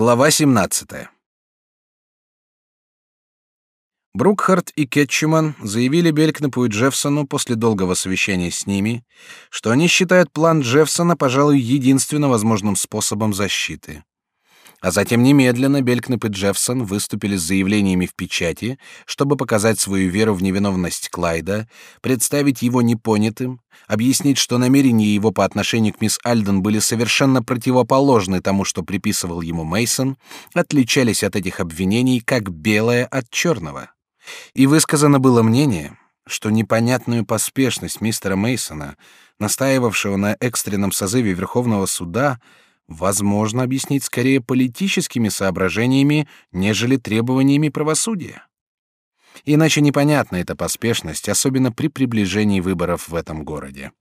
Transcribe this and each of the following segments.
Глава 17. Брукхарт и Кетчуман заявили Белькнапу и Джеффсону после долгого совещания с ними, что они считают план Джеффсона, пожалуй, единственно возможным способом защиты. А затем немедленно Белькнап и Джеффсон выступили с заявлениями в печати, чтобы показать свою веру в невиновность Клайда, представить его непонятым, объяснить, что намерения его по отношению к мисс Альден были совершенно противоположны тому, что приписывал ему Мейсон, отличались от этих обвинений как белое от черного. И высказано было мнение, что непонятную поспешность мистера Мейсона, настаивавшего на экстренном созыве Верховного суда, возможно объяснить скорее политическими соображениями, нежели требованиями правосудия. Иначе непонятна эта поспешность, особенно при приближении выборов в этом городе.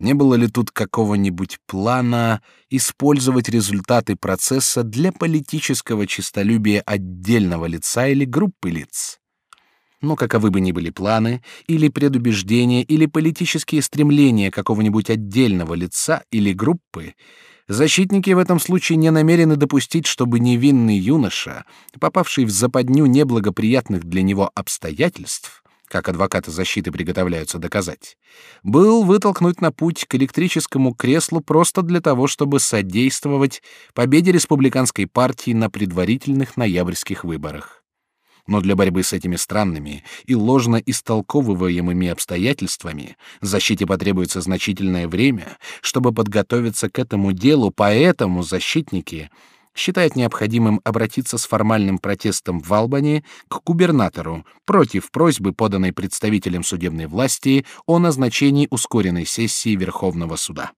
Не было ли тут какого-нибудь плана использовать результаты процесса для политического честолюбия отдельного лица или группы лиц? Но каковы бы ни были планы, или предубеждения, или политические стремления какого-нибудь отдельного лица или группы, Защитники в этом случае не намерены допустить, чтобы невинный юноша, попавший в западню неблагоприятных для него обстоятельств, как адвокаты защиты приготовляются доказать, был вытолкнут на путь к электрическому креслу просто для того, чтобы содействовать победе республиканской партии на предварительных ноябрьских выборах. Но для борьбы с этими странными и ложно истолковываемыми обстоятельствами защите потребуется значительное время, чтобы подготовиться к этому делу, поэтому защитники считают необходимым обратиться с формальным протестом в Албании к губернатору против просьбы, поданной представителем судебной власти о назначении ускоренной сессии Верховного суда.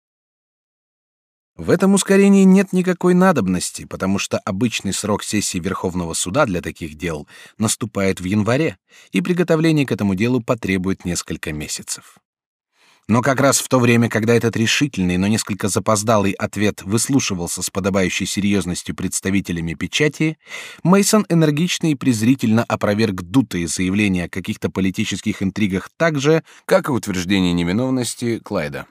В этом ускорении нет никакой надобности, потому что обычный срок сессии Верховного суда для таких дел наступает в январе, и приготовление к этому делу потребует несколько месяцев. Но как раз в то время, когда этот решительный, но несколько запоздалый ответ выслушивался с подобающей серьезностью представителями печати, Мейсон энергично и презрительно опроверг дутые заявления о каких-то политических интригах так же, как и утверждение невиновности Клайда.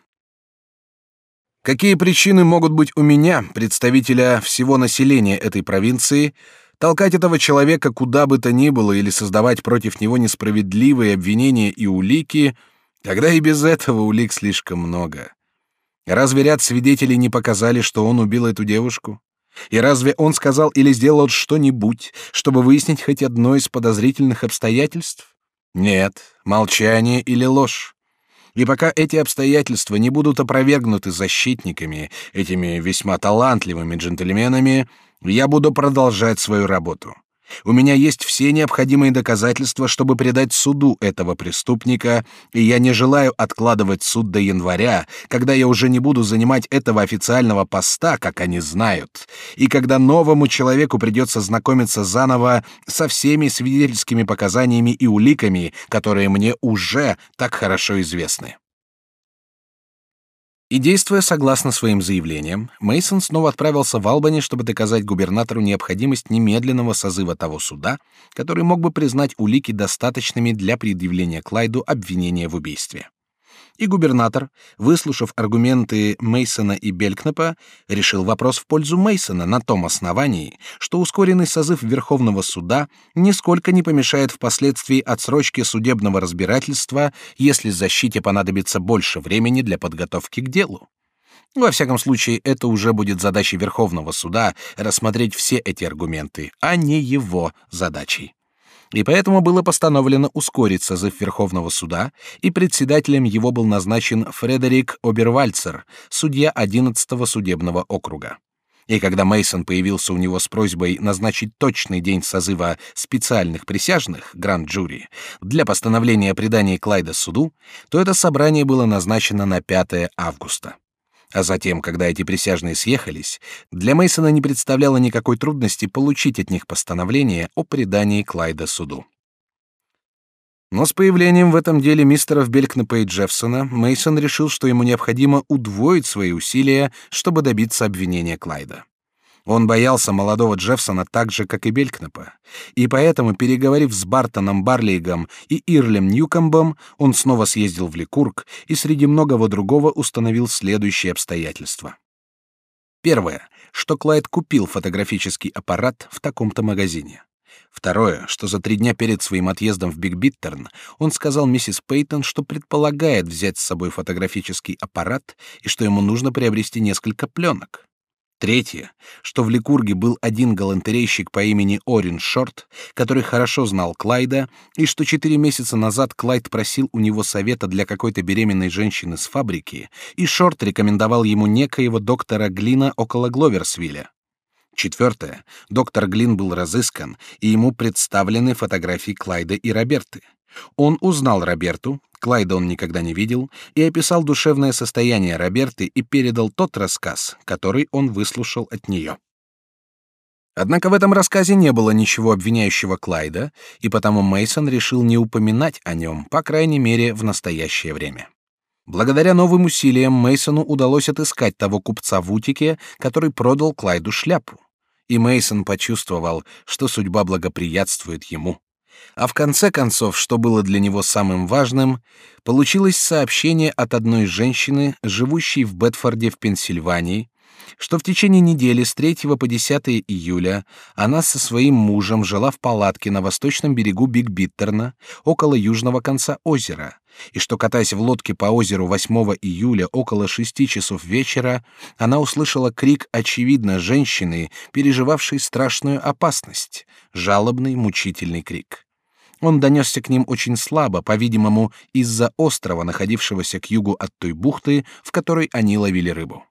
Какие причины могут быть у меня, представителя всего населения этой провинции, толкать этого человека куда бы то ни было или создавать против него несправедливые обвинения и улики, когда и без этого улик слишком много? Разве ряд свидетелей не показали, что он убил эту девушку? И разве он сказал или сделал что-нибудь, чтобы выяснить хоть одно из подозрительных обстоятельств? Нет, молчание или ложь. И пока эти обстоятельства не будут опровергнуты защитниками, этими весьма талантливыми джентльменами, я буду продолжать свою работу. У меня есть все необходимые доказательства, чтобы предать суду этого преступника, и я не желаю откладывать суд до января, когда я уже не буду занимать этого официального поста, как они знают, и когда новому человеку придется знакомиться заново со всеми свидетельскими показаниями и уликами, которые мне уже так хорошо известны. И действуя согласно своим заявлениям, Мейсон снова отправился в Албани, чтобы доказать губернатору необходимость немедленного созыва того суда, который мог бы признать улики достаточными для предъявления Клайду обвинения в убийстве и губернатор, выслушав аргументы Мейсона и Белькнапа, решил вопрос в пользу Мейсона на том основании, что ускоренный созыв Верховного суда нисколько не помешает впоследствии отсрочке судебного разбирательства, если защите понадобится больше времени для подготовки к делу. Во всяком случае, это уже будет задачей Верховного суда рассмотреть все эти аргументы, а не его задачей и поэтому было постановлено ускорить созыв Верховного суда, и председателем его был назначен Фредерик Обервальцер, судья 11-го судебного округа. И когда Мейсон появился у него с просьбой назначить точный день созыва специальных присяжных гранд-жюри для постановления о предании Клайда суду, то это собрание было назначено на 5 августа. А затем, когда эти присяжные съехались, для Мейсона не представляло никакой трудности получить от них постановление о предании Клайда суду. Но с появлением в этом деле мистеров Белькнапа и Джеффсона Мейсон решил, что ему необходимо удвоить свои усилия, чтобы добиться обвинения Клайда. Он боялся молодого Джеффсона так же, как и Белькнапа, и поэтому, переговорив с Бартоном Барлейгом и Ирлем Ньюкомбом, он снова съездил в Ликург и среди многого другого установил следующие обстоятельства. Первое, что Клайд купил фотографический аппарат в таком-то магазине. Второе, что за три дня перед своим отъездом в Биг Биттерн он сказал миссис Пейтон, что предполагает взять с собой фотографический аппарат и что ему нужно приобрести несколько пленок. Третье, что в Ликурге был один галантерейщик по имени Орин Шорт, который хорошо знал Клайда, и что четыре месяца назад Клайд просил у него совета для какой-то беременной женщины с фабрики, и Шорт рекомендовал ему некоего доктора Глина около Гловерсвилля. Четвертое. Доктор Глин был разыскан, и ему представлены фотографии Клайда и Роберты. Он узнал Роберту, Клайда он никогда не видел, и описал душевное состояние Роберты и передал тот рассказ, который он выслушал от нее. Однако в этом рассказе не было ничего обвиняющего Клайда, и потому Мейсон решил не упоминать о нем, по крайней мере, в настоящее время. Благодаря новым усилиям Мейсону удалось отыскать того купца в Утике, который продал Клайду шляпу. И Мейсон почувствовал, что судьба благоприятствует ему. А в конце концов, что было для него самым важным, получилось сообщение от одной женщины, живущей в Бетфорде в Пенсильвании, что в течение недели с 3 по 10 июля она со своим мужем жила в палатке на восточном берегу Биг-Биттерна, около южного конца озера, и что, катаясь в лодке по озеру 8 июля около 6 часов вечера, она услышала крик, очевидно, женщины, переживавшей страшную опасность, жалобный, мучительный крик. Он донесся к ним очень слабо, по-видимому, из-за острова, находившегося к югу от той бухты, в которой они ловили рыбу.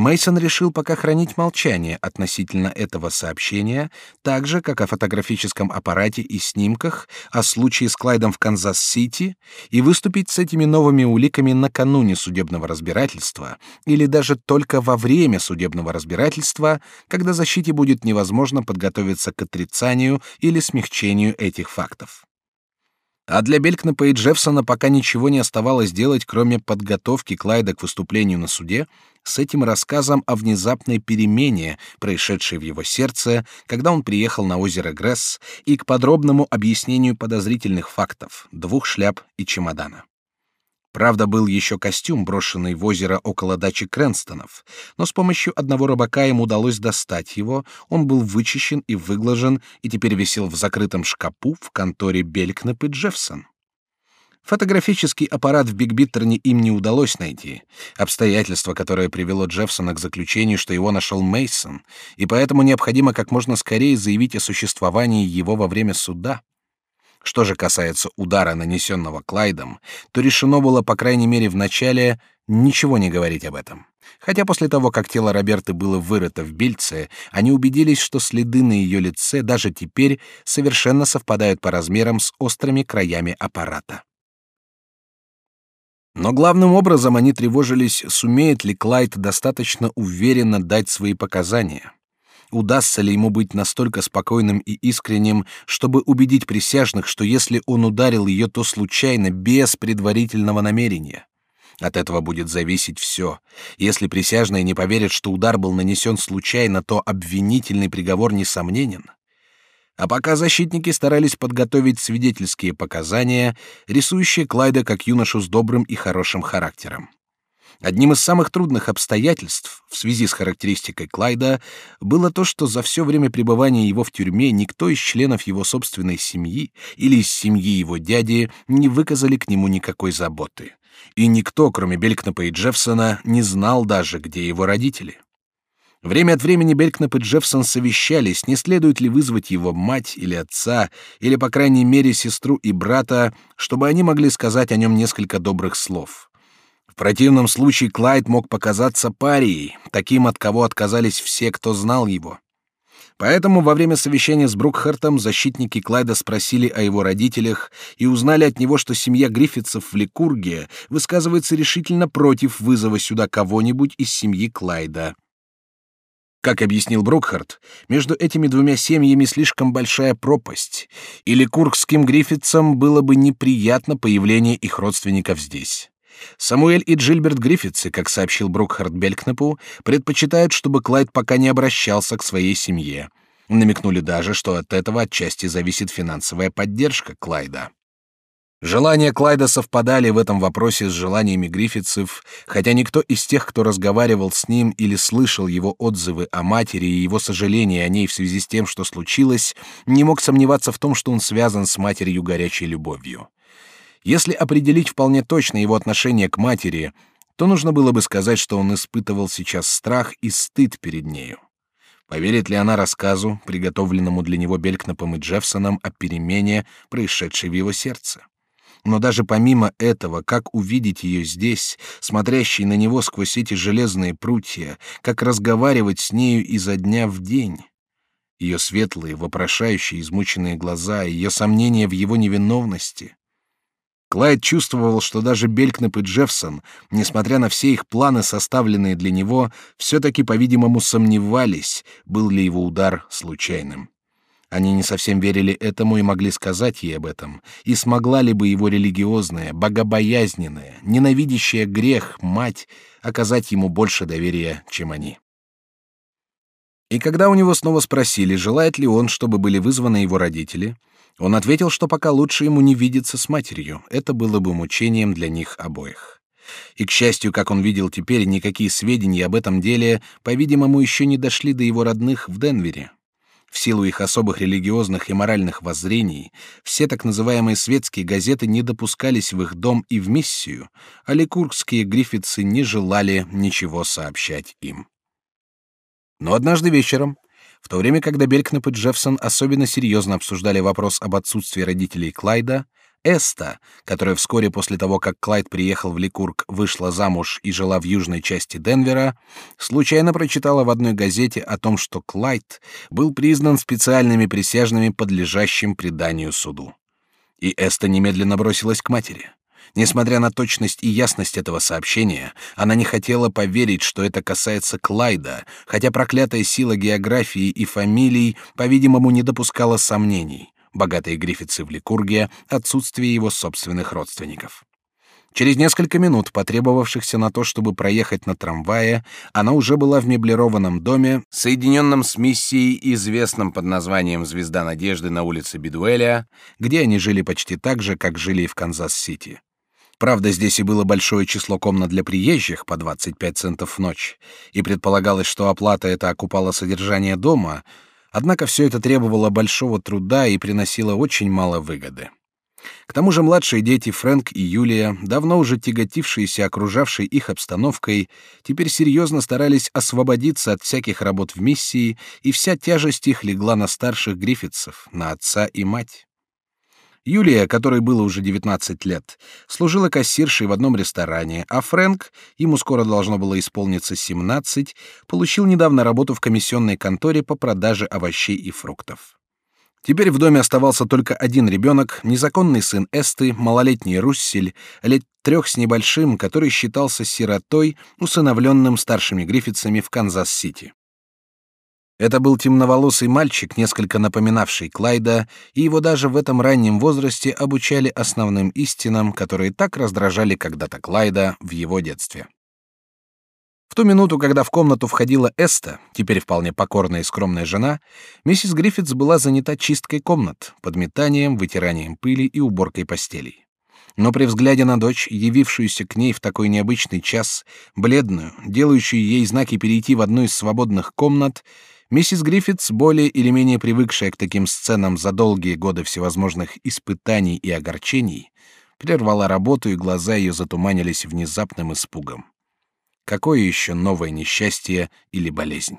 Мейсон решил пока хранить молчание относительно этого сообщения, так же как о фотографическом аппарате и снимках, о случае с Клайдом в Канзас-Сити, и выступить с этими новыми уликами накануне судебного разбирательства или даже только во время судебного разбирательства, когда защите будет невозможно подготовиться к отрицанию или смягчению этих фактов. А для Белькнапа и Джеффсона пока ничего не оставалось делать, кроме подготовки Клайда к выступлению на суде с этим рассказом о внезапной перемене, происшедшей в его сердце, когда он приехал на озеро Гресс, и к подробному объяснению подозрительных фактов, двух шляп и чемодана. Правда, был еще костюм, брошенный в озеро около дачи Крэнстонов, но с помощью одного рыбака ему удалось достать его, он был вычищен и выглажен и теперь висел в закрытом шкапу в конторе Белькнеп и Джеффсон. Фотографический аппарат в Биг-Биттерне им не удалось найти, обстоятельство, которое привело Джеффсона к заключению, что его нашел Мейсон, и поэтому необходимо как можно скорее заявить о существовании его во время суда. Что же касается удара, нанесенного Клайдом, то решено было, по крайней мере, в начале ничего не говорить об этом. Хотя после того, как тело Роберты было вырыто в Бельце, они убедились, что следы на ее лице даже теперь совершенно совпадают по размерам с острыми краями аппарата. Но главным образом они тревожились, сумеет ли Клайд достаточно уверенно дать свои показания удастся ли ему быть настолько спокойным и искренним, чтобы убедить присяжных, что если он ударил ее, то случайно, без предварительного намерения. От этого будет зависеть все. Если присяжные не поверят, что удар был нанесен случайно, то обвинительный приговор несомненен. А пока защитники старались подготовить свидетельские показания, рисующие Клайда как юношу с добрым и хорошим характером. Одним из самых трудных обстоятельств в связи с характеристикой Клайда было то, что за все время пребывания его в тюрьме никто из членов его собственной семьи или из семьи его дяди не выказали к нему никакой заботы. И никто, кроме Белькнапа и Джеффсона, не знал даже, где его родители. Время от времени Белькнап и Джеффсон совещались, не следует ли вызвать его мать или отца, или, по крайней мере, сестру и брата, чтобы они могли сказать о нем несколько добрых слов. В противном случае Клайд мог показаться парией, таким, от кого отказались все, кто знал его. Поэтому во время совещания с Брукхартом защитники Клайда спросили о его родителях и узнали от него, что семья Гриффитсов в Ликурге высказывается решительно против вызова сюда кого-нибудь из семьи Клайда. Как объяснил Брукхарт, между этими двумя семьями слишком большая пропасть, и ликургским Гриффитсам было бы неприятно появление их родственников здесь. Самуэль и Джильберт Гриффитсы, как сообщил Брукхард Белькнепу, предпочитают, чтобы Клайд пока не обращался к своей семье. Намекнули даже, что от этого отчасти зависит финансовая поддержка Клайда. Желания Клайда совпадали в этом вопросе с желаниями Гриффитсов, хотя никто из тех, кто разговаривал с ним или слышал его отзывы о матери и его сожаления о ней в связи с тем, что случилось, не мог сомневаться в том, что он связан с матерью горячей любовью. Если определить вполне точно его отношение к матери, то нужно было бы сказать, что он испытывал сейчас страх и стыд перед нею. Поверит ли она рассказу, приготовленному для него Белькнапом и Джеффсоном о перемене, происшедшей в его сердце? Но даже помимо этого, как увидеть ее здесь, смотрящей на него сквозь эти железные прутья, как разговаривать с нею изо дня в день? Ее светлые, вопрошающие, измученные глаза, ее сомнения в его невиновности. Клайд чувствовал, что даже Белькнеп и Джеффсон, несмотря на все их планы, составленные для него, все-таки, по-видимому, сомневались, был ли его удар случайным. Они не совсем верили этому и могли сказать ей об этом, и смогла ли бы его религиозная, богобоязненная, ненавидящая грех мать оказать ему больше доверия, чем они. И когда у него снова спросили, желает ли он, чтобы были вызваны его родители, он ответил, что пока лучше ему не видеться с матерью, это было бы мучением для них обоих. И, к счастью, как он видел теперь, никакие сведения об этом деле, по-видимому, еще не дошли до его родных в Денвере. В силу их особых религиозных и моральных воззрений, все так называемые светские газеты не допускались в их дом и в миссию, а ликургские гриффитсы не желали ничего сообщать им. Но однажды вечером, в то время, когда Белькнап и Джеффсон особенно серьезно обсуждали вопрос об отсутствии родителей Клайда, Эста, которая вскоре после того, как Клайд приехал в Ликург, вышла замуж и жила в южной части Денвера, случайно прочитала в одной газете о том, что Клайд был признан специальными присяжными подлежащим преданию суду. И Эста немедленно бросилась к матери. Несмотря на точность и ясность этого сообщения, она не хотела поверить, что это касается Клайда, хотя проклятая сила географии и фамилий, по-видимому, не допускала сомнений богатые гриффитсы в Ликурге, отсутствие его собственных родственников. Через несколько минут, потребовавшихся на то, чтобы проехать на трамвае, она уже была в меблированном доме, соединенном с миссией, известным под названием «Звезда надежды» на улице Бидуэля, где они жили почти так же, как жили и в Канзас-Сити. Правда, здесь и было большое число комнат для приезжих по 25 центов в ночь, и предполагалось, что оплата эта окупала содержание дома — Однако все это требовало большого труда и приносило очень мало выгоды. К тому же младшие дети Фрэнк и Юлия, давно уже тяготившиеся окружавшей их обстановкой, теперь серьезно старались освободиться от всяких работ в миссии, и вся тяжесть их легла на старших Гриффитсов, на отца и мать. Юлия, которой было уже 19 лет, служила кассиршей в одном ресторане, а Фрэнк, ему скоро должно было исполниться 17, получил недавно работу в комиссионной конторе по продаже овощей и фруктов. Теперь в доме оставался только один ребенок, незаконный сын Эсты, малолетний Руссель, лет трех с небольшим, который считался сиротой, усыновленным старшими Гриффитсами в Канзас-Сити. Это был темноволосый мальчик, несколько напоминавший Клайда, и его даже в этом раннем возрасте обучали основным истинам, которые так раздражали когда-то Клайда в его детстве. В ту минуту, когда в комнату входила Эста, теперь вполне покорная и скромная жена, миссис Гриффитс была занята чисткой комнат, подметанием, вытиранием пыли и уборкой постелей. Но при взгляде на дочь, явившуюся к ней в такой необычный час, бледную, делающую ей знаки перейти в одну из свободных комнат, Миссис Гриффитс, более или менее привыкшая к таким сценам за долгие годы всевозможных испытаний и огорчений, прервала работу, и глаза ее затуманились внезапным испугом. Какое еще новое несчастье или болезнь?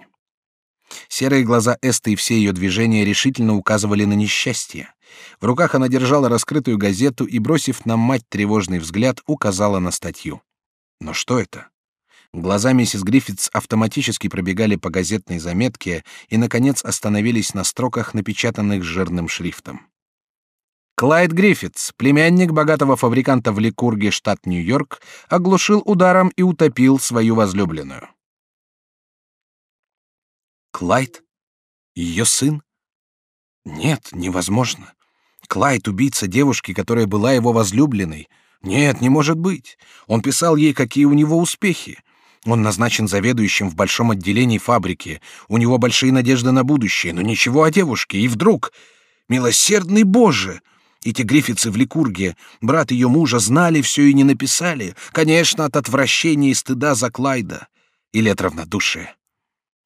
Серые глаза Эсты и все ее движения решительно указывали на несчастье. В руках она держала раскрытую газету и, бросив на мать тревожный взгляд, указала на статью. Но что это? Глаза миссис Гриффитс автоматически пробегали по газетной заметке и, наконец, остановились на строках, напечатанных жирным шрифтом. Клайд Гриффитс, племянник богатого фабриканта в Ликурге, штат Нью-Йорк, оглушил ударом и утопил свою возлюбленную. Клайд? Ее сын? Нет, невозможно. Клайд — убийца девушки, которая была его возлюбленной. Нет, не может быть. Он писал ей, какие у него успехи. Он назначен заведующим в большом отделении фабрики. У него большие надежды на будущее, но ничего о девушке. И вдруг... Милосердный Боже! Эти Гриффитсы в Ликурге, брат ее мужа, знали все и не написали. Конечно, от отвращения и стыда за Клайда. Или от равнодушия.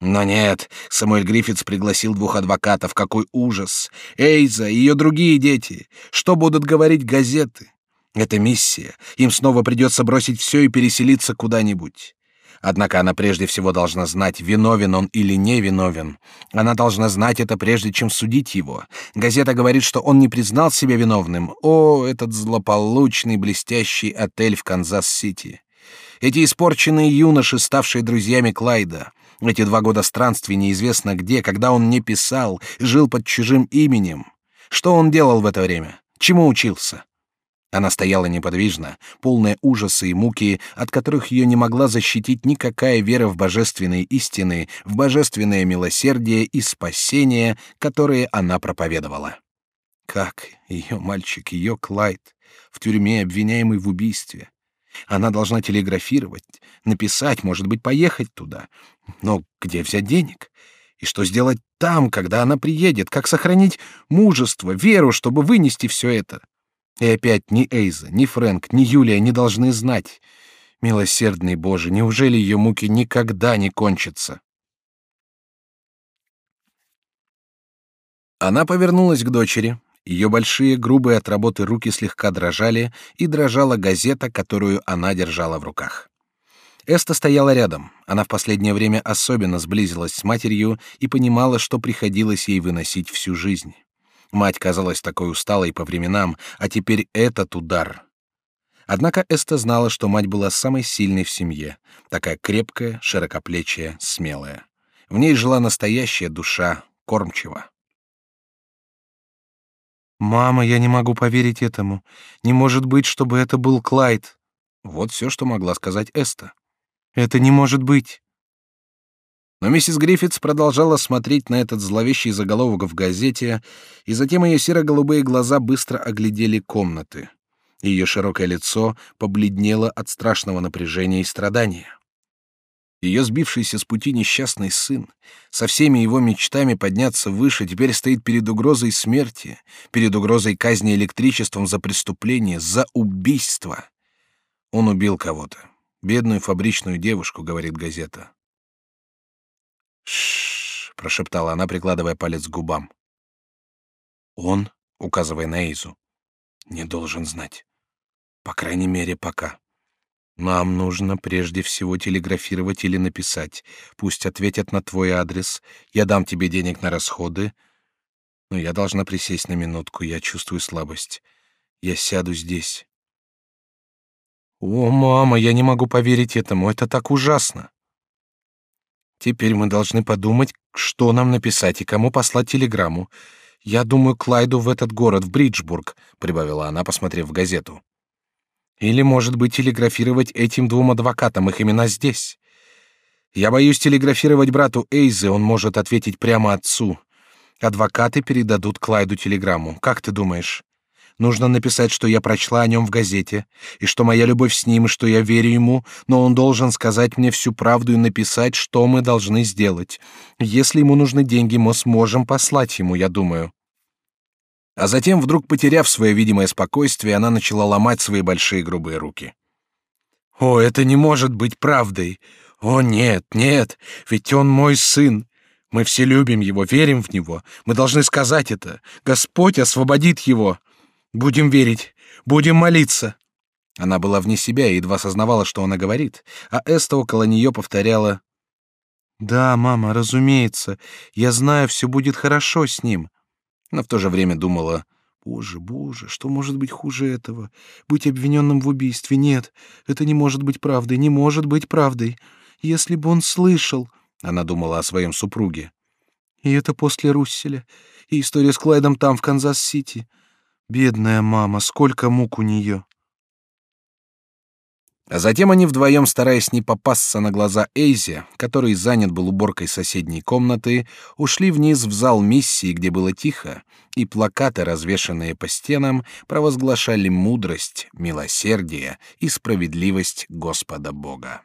Но нет, Самуэль Гриффитс пригласил двух адвокатов. Какой ужас! Эйза и ее другие дети. Что будут говорить газеты? Это миссия. Им снова придется бросить все и переселиться куда-нибудь. Однако она прежде всего должна знать, виновен он или не виновен. Она должна знать это прежде, чем судить его. Газета говорит, что он не признал себя виновным. О, этот злополучный блестящий отель в Канзас-Сити. Эти испорченные юноши, ставшие друзьями Клайда. Эти два года странствий неизвестно где, когда он не писал, жил под чужим именем. Что он делал в это время? Чему учился? Она стояла неподвижно, полная ужаса и муки, от которых ее не могла защитить никакая вера в божественные истины, в божественное милосердие и спасение, которые она проповедовала. Как ее мальчик, ее Клайд, в тюрьме обвиняемый в убийстве. Она должна телеграфировать, написать, может быть, поехать туда. Но где взять денег? И что сделать там, когда она приедет? Как сохранить мужество, веру, чтобы вынести все это? И опять ни Эйза, ни Фрэнк, ни Юлия не должны знать. Милосердный Боже, неужели ее муки никогда не кончатся? Она повернулась к дочери. Ее большие, грубые от работы руки слегка дрожали, и дрожала газета, которую она держала в руках. Эста стояла рядом. Она в последнее время особенно сблизилась с матерью и понимала, что приходилось ей выносить всю жизнь. Мать казалась такой усталой по временам, а теперь этот удар. Однако Эста знала, что мать была самой сильной в семье, такая крепкая, широкоплечая, смелая. В ней жила настоящая душа кормчего. «Мама, я не могу поверить этому. Не может быть, чтобы это был Клайд». Вот все, что могла сказать Эста. «Это не может быть». Но миссис Гриффитс продолжала смотреть на этот зловещий заголовок в газете, и затем ее серо-голубые глаза быстро оглядели комнаты. Ее широкое лицо побледнело от страшного напряжения и страдания. Ее сбившийся с пути несчастный сын, со всеми его мечтами подняться выше, теперь стоит перед угрозой смерти, перед угрозой казни электричеством за преступление, за убийство. Он убил кого-то. Бедную фабричную девушку, говорит газета. Шш, прошептала она, прикладывая палец к губам. Он, указывая на Эйзу, не должен знать. По крайней мере, пока. Нам нужно прежде всего телеграфировать или написать. Пусть ответят на твой адрес. Я дам тебе денег на расходы. Но я должна присесть на минутку. Я чувствую слабость. Я сяду здесь. О, мама, я не могу поверить этому. Это так ужасно. Теперь мы должны подумать, что нам написать и кому послать телеграмму. Я думаю, Клайду в этот город, в Бриджбург, прибавила она, посмотрев в газету. Или, может быть, телеграфировать этим двум адвокатам их имена здесь. Я боюсь телеграфировать брату Эйзе, он может ответить прямо отцу. Адвокаты передадут Клайду телеграмму. Как ты думаешь? Нужно написать, что я прочла о нем в газете, и что моя любовь с ним, и что я верю ему, но он должен сказать мне всю правду и написать, что мы должны сделать. Если ему нужны деньги, мы сможем послать ему, я думаю. А затем, вдруг потеряв свое видимое спокойствие, она начала ломать свои большие грубые руки. О, это не может быть правдой. О, нет, нет, ведь он мой сын. Мы все любим его, верим в него. Мы должны сказать это. Господь освободит его. Будем верить, будем молиться. Она была вне себя и едва сознавала, что она говорит, а Эста около нее повторяла: "Да, мама, разумеется. Я знаю, все будет хорошо с ним". Но в то же время думала: Боже, боже, что может быть хуже этого? Быть обвиненным в убийстве? Нет, это не может быть правдой, не может быть правдой. Если бы он слышал, она думала о своем супруге. И это после Русселя, и история с Клайдом там в Канзас-Сити. Бедная мама, сколько мук у нее. А затем они вдвоем, стараясь не попасться на глаза Эйзе, который занят был уборкой соседней комнаты, ушли вниз в зал миссии, где было тихо, и плакаты, развешанные по стенам, провозглашали мудрость, милосердие и справедливость Господа Бога.